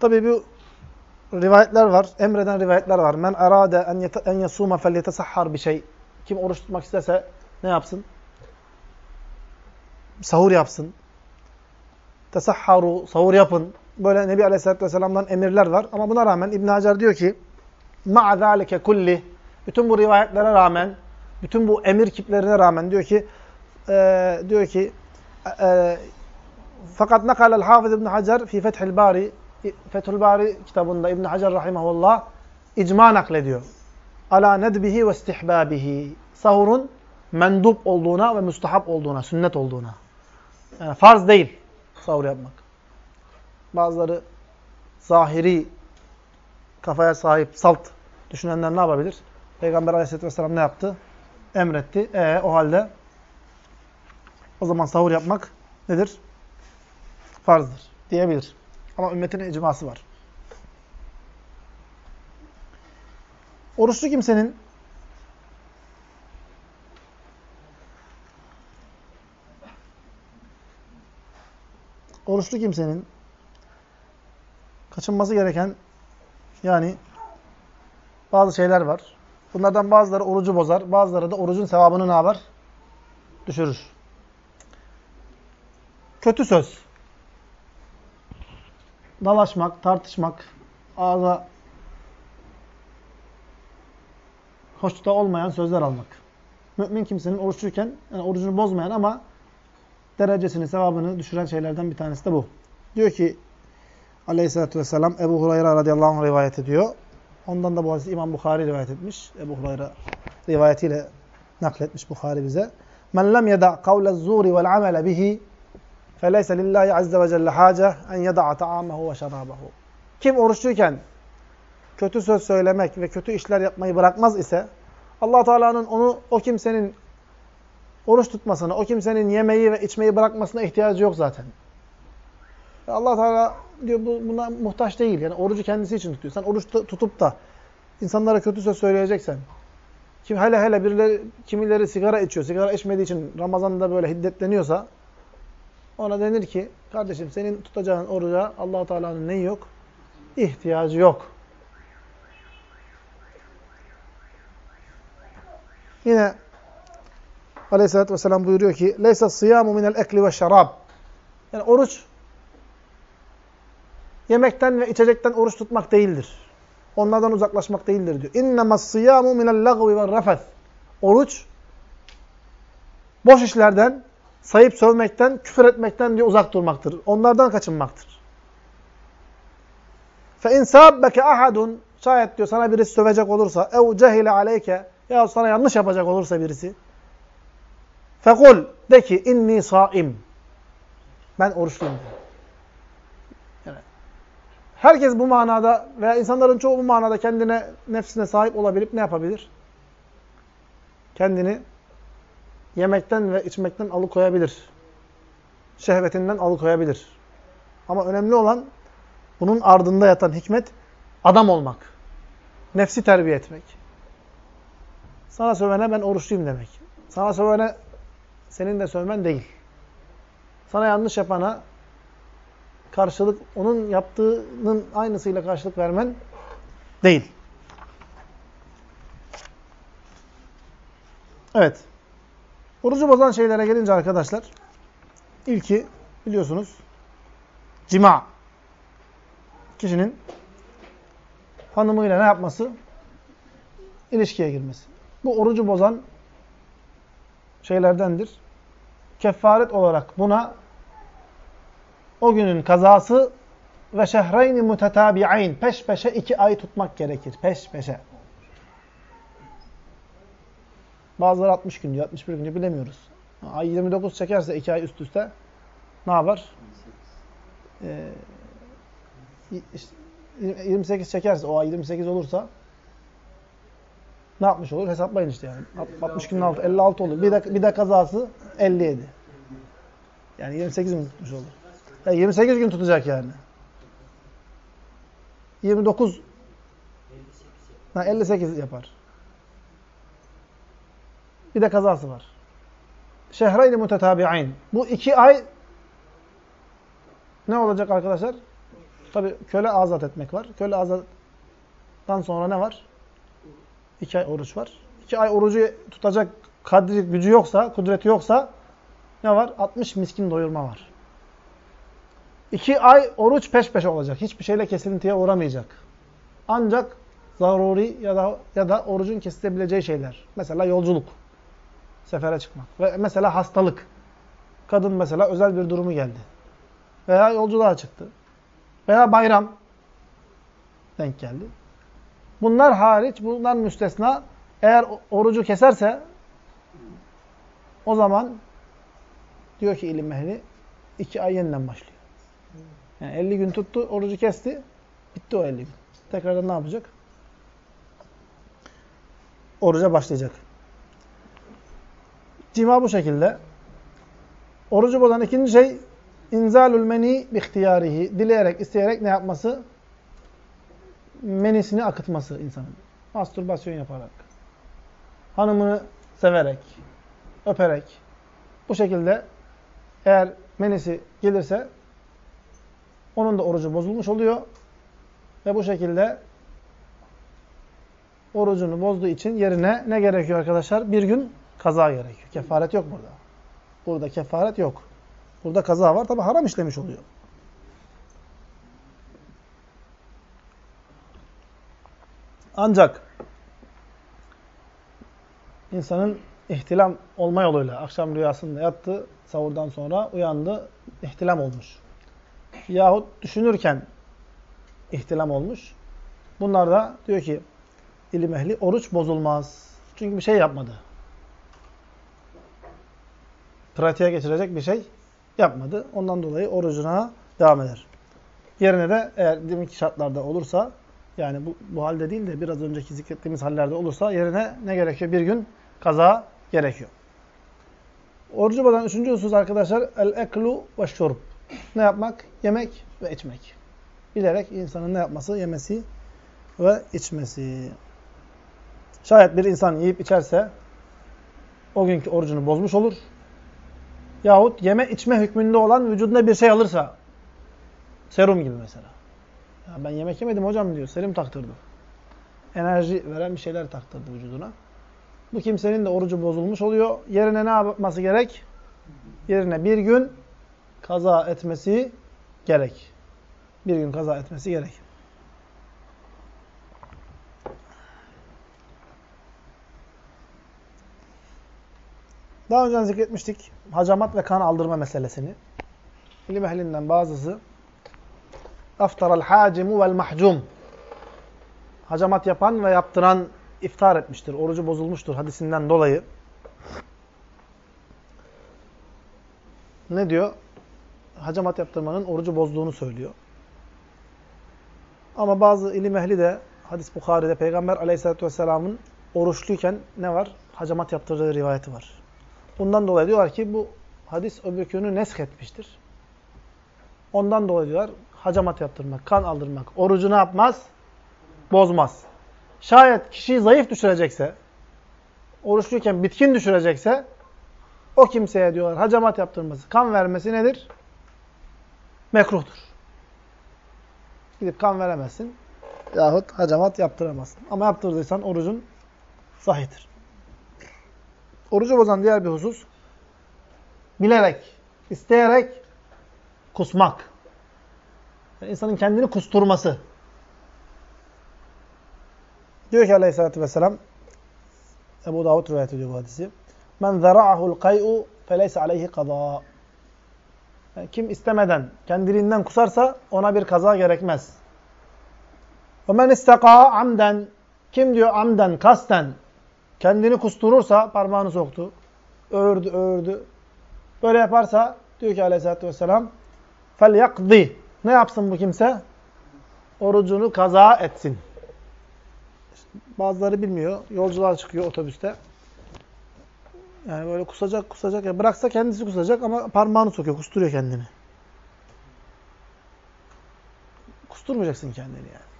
Tabii bu rivayetler var. Emreden rivayetler var. Men arade en yasuma felyetesahhar bir şey. Kim oruç tutmak isterse ne yapsın? Sahur yapsın. Tesahharu, sahur yapın. Böyle Nebi Aleyhisselatü Vesselam'dan emirler var. Ama buna rağmen İbn Hacer diyor ki ma'a zâlike kulli bütün bu rivayetlere rağmen bütün bu emir kiplerine rağmen diyor ki e, diyor ki e, fakat nakalel Hafız İbn Hacer fi Fethül Bari Fethül Bari kitabında İbn Hacer rahimehullah icma naklediyor. Ala nedbihi ve istihbabihi. Sahurun mendup olduğuna ve müstahap olduğuna, sünnet olduğuna. Yani farz değil sahur yapmak. Bazıları zahiri kafaya sahip, salt düşünenler ne yapabilir? Peygamber aleyhisselatü vesselam ne yaptı? Emretti. E o halde o zaman sahur yapmak nedir? Farzdır diyebilir. Ama ümmetin icması var. Oruçlu kimsenin oruçlu kimsenin kaçınması gereken yani bazı şeyler var. Bunlardan bazıları orucu bozar, bazıları da orucun sevabını ne yapar? Düşürür. Kötü söz. Dalaşmak, tartışmak, ağza hoşta olmayan sözler almak. Mümin kimsenin oruçluyken, yani orucunu bozmayan ama derecesini, sevabını düşüren şeylerden bir tanesi de bu. Diyor ki aleyhissalatü vesselam Ebu Hureyre radıyallahu anh rivayet ediyor. Ondan da bu hadisi İmam Bukhari rivayet etmiş. Ebu Hureyre rivayetiyle nakletmiş Bukhari bize. Men lem yeda kavle zuri vel amele bihi feleyse lillahi azze ve celle hace en yeda'a ta'amehu ve şerabehu. Kim oruçluyken kötü söz söylemek ve kötü işler yapmayı bırakmaz ise allah Teala'nın onu o kimsenin oruç tutmasına, o kimsenin yemeği ve içmeyi bırakmasına ihtiyacı yok zaten. allah Teala diyor bu, buna muhtaç değil. Yani orucu kendisi için tutuyor. Sen oruç tutup da insanlara kötü söz söyleyeceksen, kim hele hele birileri, kimileri sigara içiyor, sigara içmediği için Ramazan'da böyle hiddetleniyorsa ona denir ki kardeşim senin tutacağın oruca allah Teala'nın neyi yok? İhtiyacı yok. Yine Aleyhisselatü Vesselam buyuruyor ki لَيْسَ الصِّيَامُ مِنَ الْاَكْلِ وَالشَّرَابِ Yani oruç yemekten ve içecekten oruç tutmak değildir. Onlardan uzaklaşmak değildir diyor. اِنَّمَا الصِّيَامُ مِنَ اللَّغْوِ وَالرَّفَثِ Oruç boş işlerden, sayıp sövmekten, küfür etmekten diye uzak durmaktır. Onlardan kaçınmaktır. فَاِنْ سَابَّكَ ahadun Şayet diyor sana birisi sövecek olursa ev cehile aleyke ya sana yanlış yapacak olursa birisi fekul de ki inni saim ben oruçluyum. Yani, herkes bu manada veya insanların çoğu bu manada kendine nefsine sahip olabilip ne yapabilir? Kendini yemekten ve içmekten alıkoyabilir. Şehvetinden alıkoyabilir. Ama önemli olan bunun ardında yatan hikmet adam olmak. Nefsi terbiye etmek. Sana sövene ben oruçluyum demek. Sana sövene senin de sövmen değil. Sana yanlış yapana karşılık, onun yaptığının aynısıyla karşılık vermen değil. Evet. Orucu bozan şeylere gelince arkadaşlar, ilki biliyorsunuz cima. Kişinin hanımıyla ne yapması? İlişkiye girmesi. Bu orucu bozan şeylerdendir. Kefaret olarak buna o günün kazası ve şehreyni mutetabi'ayn peş peşe iki ay tutmak gerekir. Peş peşe. Bazıları 60 gün diyor, 61 gün diyor, bilemiyoruz. Ay 29 çekerse iki ay üst üste ne yapar? Ee, 28 çekerse, o ay 28 olursa ne yapmış olur? Hesaplayın işte yani. 60 günün altı, 56 olur. Bir de, bir de kazası 57. Yani 28 gün tutmuş olur. Yani 28 gün tutacak yani. 29 ha, 58 yapar. Bir de kazası var. Şehreyni mutetabi'ayn. Bu iki ay ne olacak arkadaşlar? Tabi köle azat etmek var. Köle azattan sonra ne var? İki ay oruç var. İki ay orucu tutacak kadri gücü yoksa, kudreti yoksa ne var? 60 miskin doyurma var. İki ay oruç peş peşe olacak. Hiçbir şeyle kesintiye uğramayacak. Ancak zaruri ya da ya da orucun kesilebileceği şeyler. Mesela yolculuk. Sefere çıkmak. Ve mesela hastalık. Kadın mesela özel bir durumu geldi. Veya yolculuğa çıktı. Veya bayram denk geldi. Bunlar hariç, bunlar müstesna. Eğer orucu keserse o zaman diyor ki ilim ehli iki ay yeniden başlıyor. Yani 50 gün tuttu, orucu kesti. Bitti o 50 gün. Tekrardan ne yapacak? Oruca başlayacak. Cima bu şekilde. Orucu bozan ikinci şey inzalul meni bihtiyarihi. Dileyerek, isteyerek ne yapması? Menisini akıtması insanın. Mastürbasyon yaparak, hanımını severek, öperek, bu şekilde eğer menisi gelirse onun da orucu bozulmuş oluyor. Ve bu şekilde orucunu bozduğu için yerine ne gerekiyor arkadaşlar? Bir gün kaza gerekiyor. Kefaret yok burada. Burada kefaret yok. Burada kaza var. Tabi haram işlemiş oluyor. Ancak insanın ihtilam olma yoluyla akşam rüyasında yattı, savurdan sonra uyandı, ihtilam olmuş. Yahut düşünürken ihtilam olmuş. Bunlar da diyor ki ilim ehli oruç bozulmaz. Çünkü bir şey yapmadı. Pratiğe geçirecek bir şey yapmadı. Ondan dolayı orucuna devam eder. Yerine de eğer deminki şartlarda olursa yani bu, bu halde değil de biraz önceki zikrettiğimiz hallerde olursa yerine ne gerekiyor? Bir gün kaza gerekiyor. Orucu bozan üçüncü husus arkadaşlar el-eklu ve şurb. Ne yapmak? Yemek ve içmek. Bilerek insanın ne yapması? Yemesi ve içmesi. Şayet bir insan yiyip içerse o günkü orucunu bozmuş olur. Yahut yeme içme hükmünde olan vücuduna bir şey alırsa serum gibi mesela. Ya ben yemek yemedim hocam diyor. Serum taktırdı. Enerji veren bir şeyler taktırdı vücuduna. Bu kimsenin de orucu bozulmuş oluyor. Yerine ne yapması gerek? Yerine bir gün kaza etmesi gerek. Bir gün kaza etmesi gerek. Daha önce zikretmiştik hacamat ve kan aldırma meselesini. İlim ehlinden bazısı aftaral hacimu vel mahcum hacamat yapan ve yaptıran iftar etmiştir. Orucu bozulmuştur hadisinden dolayı. Ne diyor? Hacamat yaptırmanın orucu bozduğunu söylüyor. Ama bazı ilim ehli de hadis Bukhari'de Peygamber aleyhissalatü vesselamın oruçluyken ne var? Hacamat yaptırdığı rivayeti var. Bundan dolayı diyorlar ki bu hadis öbürkünü nesk etmiştir. Ondan dolayı diyorlar hacamat yaptırmak, kan aldırmak, orucu ne yapmaz? Bozmaz. Şayet kişiyi zayıf düşürecekse, oruçluyken bitkin düşürecekse, o kimseye diyorlar hacamat yaptırması, kan vermesi nedir? Mekruhtur. Gidip kan veremezsin. Yahut hacamat yaptıramazsın. Ama yaptırdıysan orucun sahihtir. Orucu bozan diğer bir husus, bilerek, isteyerek kusmak. Yani insanın kendini kusturması. Diyor ki aleyhissalatü vesselam, Ebu Davud rivayet ediyor bu hadisi. Men zara'ahul kay'u feleyse aleyhi kaza. Yani kim istemeden, kendiliğinden kusarsa ona bir kaza gerekmez. Ve men isteka amden. Kim diyor amden, kasten, kendini kusturursa, parmağını soktu, öğürdü, öğürdü. Böyle yaparsa, diyor ki aleyhissalatü vesselam, fel yakdi. Ne yapsın bu kimse? Orucunu kaza etsin. Bazıları bilmiyor. Yolcular çıkıyor otobüste. Yani böyle kusacak kusacak. Ya bıraksa kendisi kusacak ama parmağını sokuyor. Kusturuyor kendini. Kusturmayacaksın kendini yani.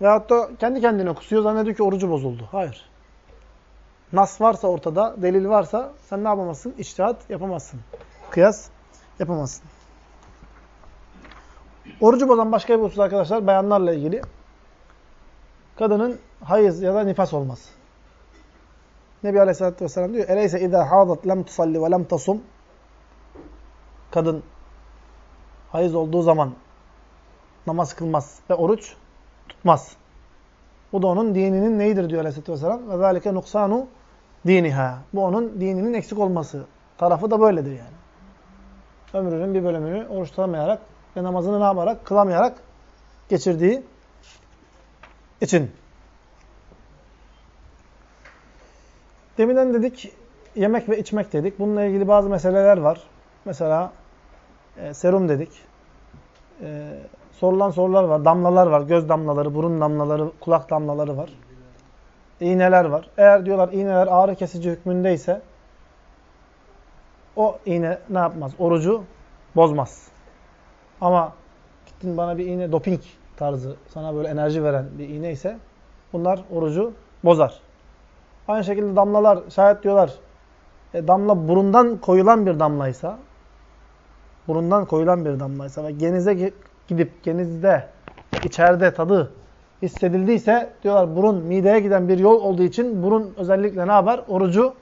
Veyahut da kendi kendine kusuyor. Zannediyor ki orucu bozuldu. Hayır. Nas varsa ortada, delil varsa sen ne yapamazsın? İçtihat yapamazsın. Kıyas yapamazsın. Orucu bozan başka bir husus arkadaşlar bayanlarla ilgili. Kadının hayız ya da nifas olması. Nebi Aleyhisselatü Vesselam diyor, Eleyse idâ hâzat lem tusalli ve lem tasum. Kadın hayız olduğu zaman namaz kılmaz ve oruç tutmaz. Bu da onun dininin neyidir diyor Aleyhisselatü Vesselam. Ve zâlike nuksanu diniha. Bu onun dininin eksik olması. Tarafı da böyledir yani. Ömrünün bir bölümünü oruç tutamayarak ve namazını ne yaparak? Kılamayarak geçirdiği için. Deminden dedik yemek ve içmek dedik. Bununla ilgili bazı meseleler var. Mesela e, serum dedik. E, sorulan sorular var. Damlalar var. Göz damlaları, burun damlaları, kulak damlaları var. İğneler var. Eğer diyorlar iğneler ağrı kesici hükmündeyse o iğne ne yapmaz? Orucu bozmaz. Ama gittin bana bir iğne doping tarzı sana böyle enerji veren bir iğne ise bunlar orucu bozar. Aynı şekilde damlalar şayet diyorlar e, damla burundan koyulan bir damlaysa burundan koyulan bir damlaysa ve genize gidip genizde içeride tadı hissedildiyse diyorlar burun mideye giden bir yol olduğu için burun özellikle ne yapar? Orucu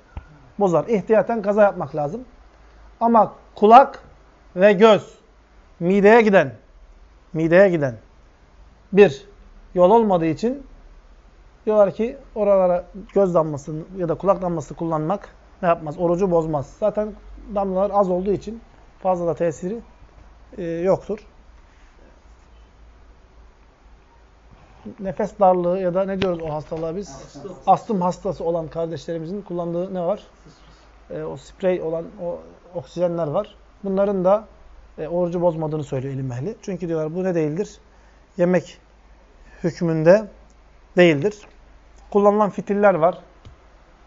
bozar. İhtiyaten kaza yapmak lazım. Ama kulak ve göz mideye giden mideye giden bir yol olmadığı için diyorlar ki oralara göz damlası ya da kulak damlası kullanmak ne yapmaz? Orucu bozmaz. Zaten damlalar az olduğu için fazla da tesiri e, yoktur. Nefes darlığı ya da ne diyoruz o hastalığa biz? Astım hastası olan kardeşlerimizin kullandığı ne var? E, o sprey olan o oksijenler var. Bunların da e, orucu bozmadığını söylüyor ilim ehli. Çünkü diyorlar bu ne değildir? Yemek hükmünde değildir. Kullanılan fitiller var.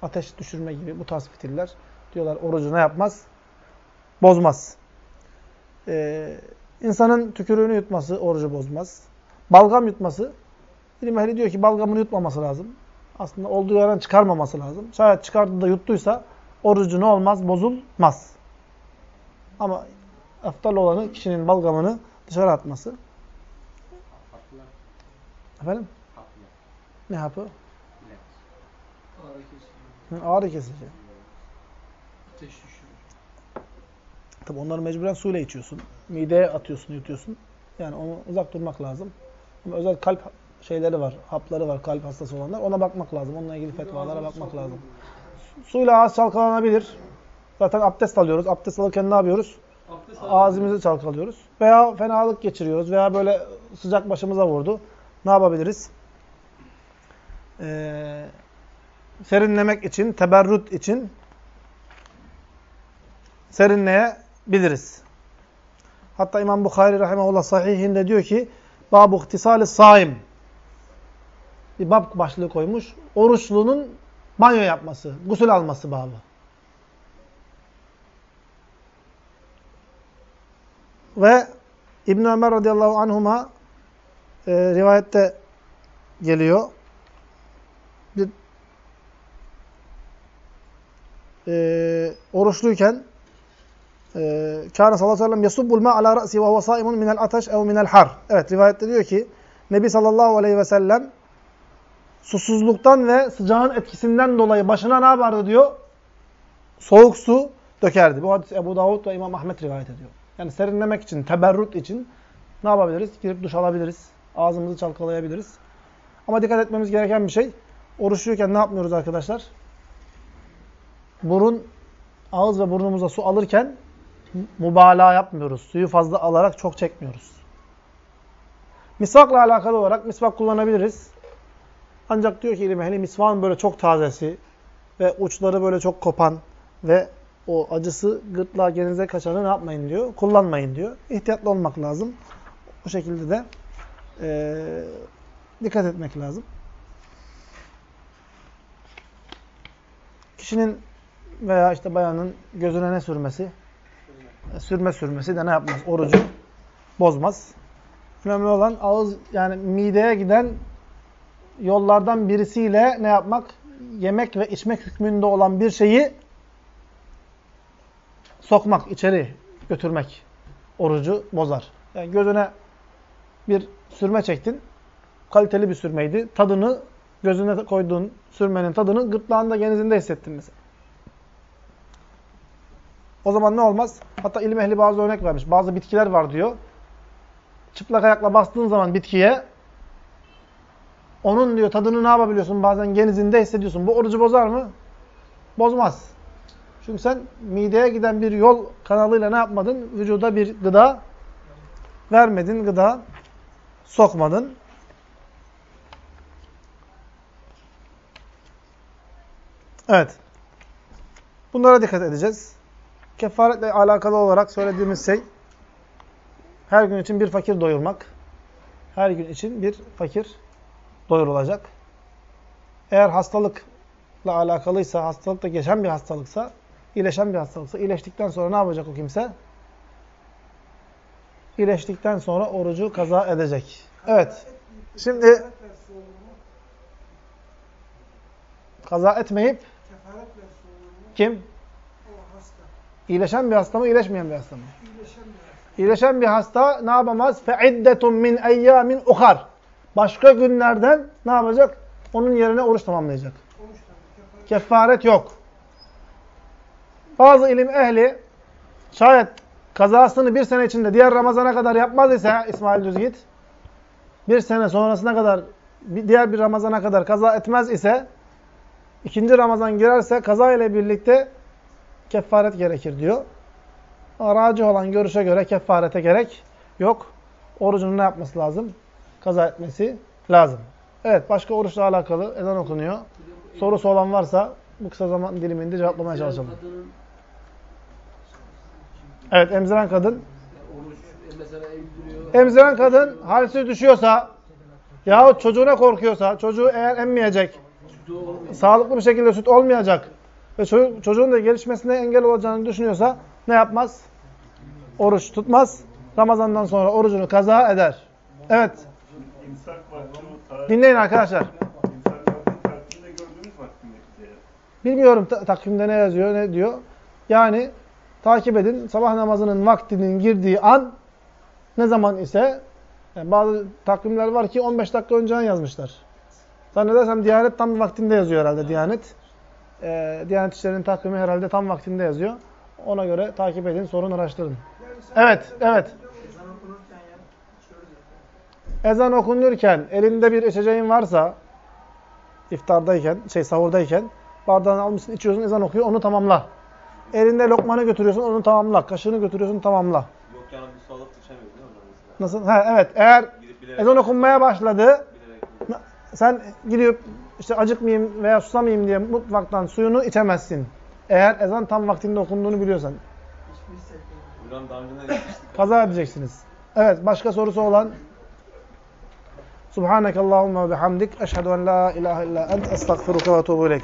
Ateş düşürme gibi bu tarz fitiller. Diyorlar orucu ne yapmaz? Bozmaz. Ee, insanın tükürüğünü yutması orucu bozmaz. Balgam yutması, ilim ehli diyor ki balgamını yutmaması lazım. Aslında olduğu yerden çıkarmaması lazım. Şayet çıkardığında yuttuysa orucu ne olmaz? Bozulmaz. Ama eftal olanı kişinin balgamını dışarı atması. Efendim? Ne hapı? Ağrı kesici. Hı, Ağrı kesici. Ateş düşürür. Tabi onları mecburen suyla içiyorsun. Mideye atıyorsun, yutuyorsun. Yani onu uzak durmak lazım. Ama özel kalp şeyleri var, hapları var kalp hastası olanlar. Ona bakmak lazım. Onunla ilgili fetvalara bakmak lazım. Suyla ağız çalkalanabilir. Zaten abdest alıyoruz. Abdest alırken ne yapıyoruz? Ağzımızı çalkalıyoruz. Veya fenalık geçiriyoruz. Veya böyle sıcak başımıza vurdu. Ne yapabiliriz? Ee, serinlemek için, teberrüt için serinleyebiliriz. Hatta İmam Bukhari rahimahullah sahihinde diyor ki Bab-ı ihtisali saim bir bab başlığı koymuş. Oruçlunun banyo yapması, gusül alması babı. Ve İbn Ömer radıyallahu anhuma e, rivayette geliyor. Bir e, oruçluyken e, Kâne sallallahu aleyhi ve sellem yasubbul ma ala ra'si ve huve saimun minel ateş ev minel har. Evet rivayette diyor ki Nebi sallallahu aleyhi ve sellem susuzluktan ve sıcağın etkisinden dolayı başına ne yapardı diyor? Soğuk su dökerdi. Bu hadis Ebu Davud ve İmam Ahmet rivayet ediyor. Yani serinlemek için, teberrut için ne yapabiliriz? Girip duş alabiliriz. Ağzımızı çalkalayabiliriz. Ama dikkat etmemiz gereken bir şey. Oruçluyken ne yapmıyoruz arkadaşlar? Burun, ağız ve burnumuza su alırken mübalağa yapmıyoruz. Suyu fazla alarak çok çekmiyoruz. Misvakla alakalı olarak misvak kullanabiliriz. Ancak diyor ki ilim ehli misvakın böyle çok tazesi ve uçları böyle çok kopan ve o acısı gırtlağa genize kaçanı ne yapmayın diyor? Kullanmayın diyor. İhtiyatlı olmak lazım. Bu şekilde de e, dikkat etmek lazım. Kişinin veya işte bayanın gözüne ne sürmesi? E, sürme sürmesi de ne yapmaz? Orucu bozmaz. Önemli olan ağız yani mideye giden yollardan birisiyle ne yapmak? Yemek ve içmek hükmünde olan bir şeyi sokmak, içeri götürmek orucu bozar. Yani gözüne bir sürme çektin. Kaliteli bir sürmeydi. Tadını, gözüne koyduğun sürmenin tadını gırtlağında, genizinde hissettin mesela. O zaman ne olmaz? Hatta ilim ehli bazı örnek vermiş. Bazı bitkiler var diyor. Çıplak ayakla bastığın zaman bitkiye onun diyor tadını ne yapabiliyorsun? Bazen genizinde hissediyorsun. Bu orucu bozar mı? Bozmaz. Çünkü sen mideye giden bir yol kanalıyla ne yapmadın? Vücuda bir gıda vermedin, gıda sokmadın. Evet. Bunlara dikkat edeceğiz. Kefaretle alakalı olarak söylediğimiz şey her gün için bir fakir doyurmak. Her gün için bir fakir doyurulacak. Eğer hastalıkla alakalıysa, hastalıkla geçen bir hastalıksa, iyileşen bir hastalıksa, iyileştikten sonra ne yapacak o kimse? İyileştikten sonra orucu kaza edecek. Evet. Şimdi kaza etmeyip Kefaret versin oğlum. kim? O hasta. İyileşen bir hasta mı, iyileşmeyen bir hasta mı? İyileşen bir hasta. İyileşen bir hasta ne yapamaz? فَعِدَّةٌ min اَيَّامٍ اُخَرٍ başka günlerden ne yapacak? Onun yerine oruç tamamlayacak. Oruç tabii. Kefaret. Kefaret yok. Bazı ilim ehli şayet kazasını bir sene içinde diğer Ramazan'a kadar yapmaz ise İsmail Düzgit bir sene sonrasına kadar diğer bir Ramazan'a kadar kaza etmez ise ikinci Ramazan girerse kaza ile birlikte kefaret gerekir diyor. Aracı olan görüşe göre kefarete gerek yok. Orucunu ne yapması lazım? Kaza etmesi lazım. Evet başka oruçla alakalı ezan okunuyor. Sorusu olan varsa bu kısa zaman diliminde cevaplamaya çalışalım. Evet emziren kadın. e. Emziren kadın halsiz düşüyorsa yahut çocuğuna korkuyorsa, çocuğu eğer emmeyecek, sağlıklı bir şekilde süt olmayacak ve ço- çocuğun da gelişmesine engel olacağını düşünüyorsa ne yapmaz? Oruç tutmaz. Ramazandan sonra orucunu kaza eder. Evet. Dinleyin arkadaşlar. Bilmiyorum ta- takvimde ne yazıyor, ne diyor. Yani takip edin. Sabah namazının vaktinin girdiği an ne zaman ise yani bazı takvimler var ki 15 dakika önceden yazmışlar. Zannedersem Diyanet tam vaktinde yazıyor herhalde Diyanet. Ee, Diyanet İşleri'nin takvimi herhalde tam vaktinde yazıyor. Ona göre takip edin, sorun araştırın. Evet, evet. Ezan okunurken elinde bir içeceğin varsa iftardayken, şey sahurdayken bardağını almışsın, içiyorsun, ezan okuyor, onu tamamla. Elinde lokmanı götürüyorsun, onu tamamla. Kaşığını götürüyorsun, tamamla. Yok yani bir su alıp içemiyor değil mi? Nasıl? Ha, evet. Eğer ezan okunmaya başladı, bilerek sen gidip işte acıkmayayım veya susamayayım diye mutfaktan suyunu içemezsin. Eğer ezan tam vaktinde okunduğunu biliyorsan. Kaza edeceksiniz. Evet, başka sorusu olan Subhanakallahumma ve bihamdik. Eşhedü en la ilahe illa ent. Estağfiruka ve ileyk.